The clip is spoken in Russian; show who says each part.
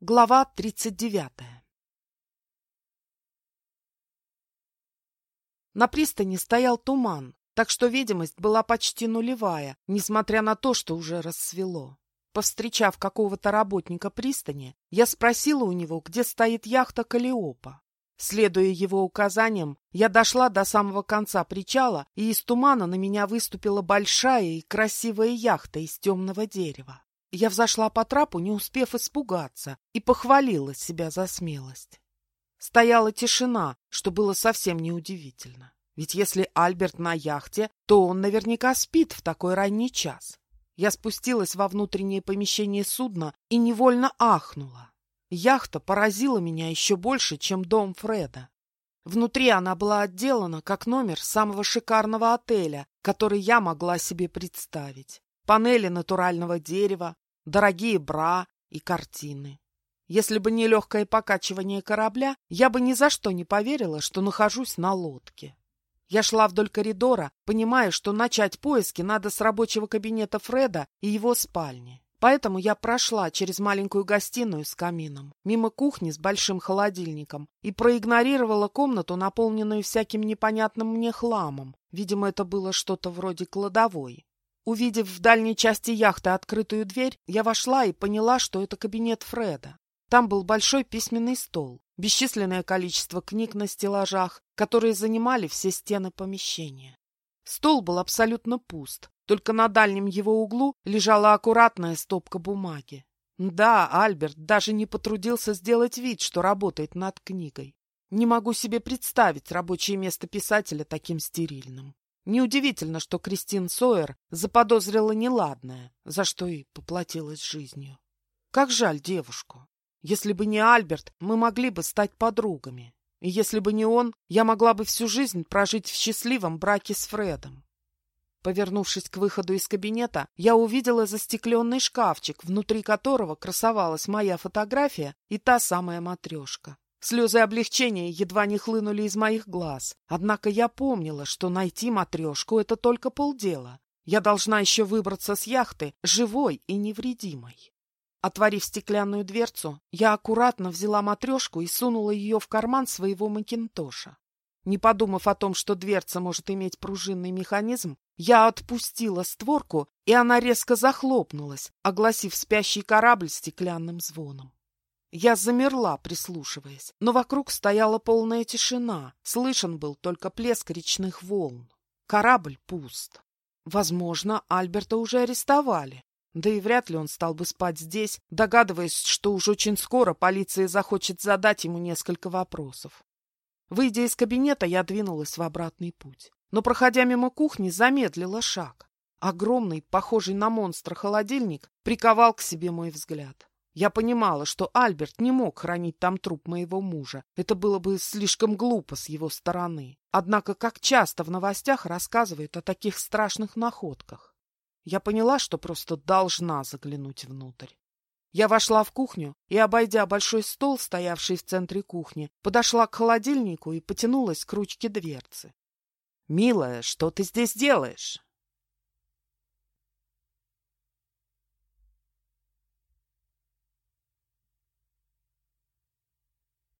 Speaker 1: Глава 39 На пристани стоял туман, так что видимость была почти нулевая, несмотря на то, что уже рассвело. Повстречав какого-то работника пристани, я спросила у него, где стоит яхта Калиопа. Следуя его указаниям, я дошла до самого конца причала, и из тумана на меня выступила большая и красивая яхта из темного дерева. Я взошла по трапу, не успев испугаться, и похвалила себя за смелость. Стояла тишина, что было совсем неудивительно. Ведь если Альберт на яхте, то он наверняка спит в такой ранний час. Я спустилась во внутреннее помещение судна и невольно ахнула. Яхта поразила меня еще больше, чем дом Фреда. Внутри она была отделана как номер самого шикарного отеля, который я могла себе представить панели натурального дерева, дорогие бра и картины. Если бы не легкое покачивание корабля, я бы ни за что не поверила, что нахожусь на лодке. Я шла вдоль коридора, понимая, что начать поиски надо с рабочего кабинета Фреда и его спальни. Поэтому я прошла через маленькую гостиную с камином, мимо кухни с большим холодильником и проигнорировала комнату, наполненную всяким непонятным мне хламом. Видимо, это было что-то вроде кладовой. Увидев в дальней части яхты открытую дверь, я вошла и поняла, что это кабинет Фреда. Там был большой письменный стол, бесчисленное количество книг на стеллажах, которые занимали все стены помещения. Стол был абсолютно пуст, только на дальнем его углу лежала аккуратная стопка бумаги. Да, Альберт даже не потрудился сделать вид, что работает над книгой. Не могу себе представить рабочее место писателя таким стерильным. Неудивительно, что Кристин Сойер заподозрила неладное, за что и поплатилась жизнью. Как жаль девушку. Если бы не Альберт, мы могли бы стать подругами. И если бы не он, я могла бы всю жизнь прожить в счастливом браке с Фредом. Повернувшись к выходу из кабинета, я увидела застекленный шкафчик, внутри которого красовалась моя фотография и та самая матрешка. Слезы облегчения едва не хлынули из моих глаз. Однако я помнила, что найти матрешку — это только полдела. Я должна еще выбраться с яхты живой и невредимой. Отворив стеклянную дверцу, я аккуратно взяла матрешку и сунула ее в карман своего макинтоша. Не подумав о том, что дверца может иметь пружинный механизм, я отпустила створку, и она резко захлопнулась, огласив спящий корабль стеклянным звоном. Я замерла, прислушиваясь, но вокруг стояла полная тишина, слышен был только плеск речных волн. Корабль пуст. Возможно, Альберта уже арестовали. Да и вряд ли он стал бы спать здесь, догадываясь, что уж очень скоро полиция захочет задать ему несколько вопросов. Выйдя из кабинета, я двинулась в обратный путь. Но, проходя мимо кухни, замедлила шаг. Огромный, похожий на монстра холодильник, приковал к себе мой взгляд. Я понимала, что Альберт не мог хранить там труп моего мужа. Это было бы слишком глупо с его стороны. Однако, как часто в новостях рассказывают о таких страшных находках. Я поняла, что просто должна заглянуть внутрь. Я вошла в кухню и, обойдя большой стол, стоявший в центре кухни, подошла к холодильнику и потянулась к ручке дверцы. — Милая, что ты здесь делаешь?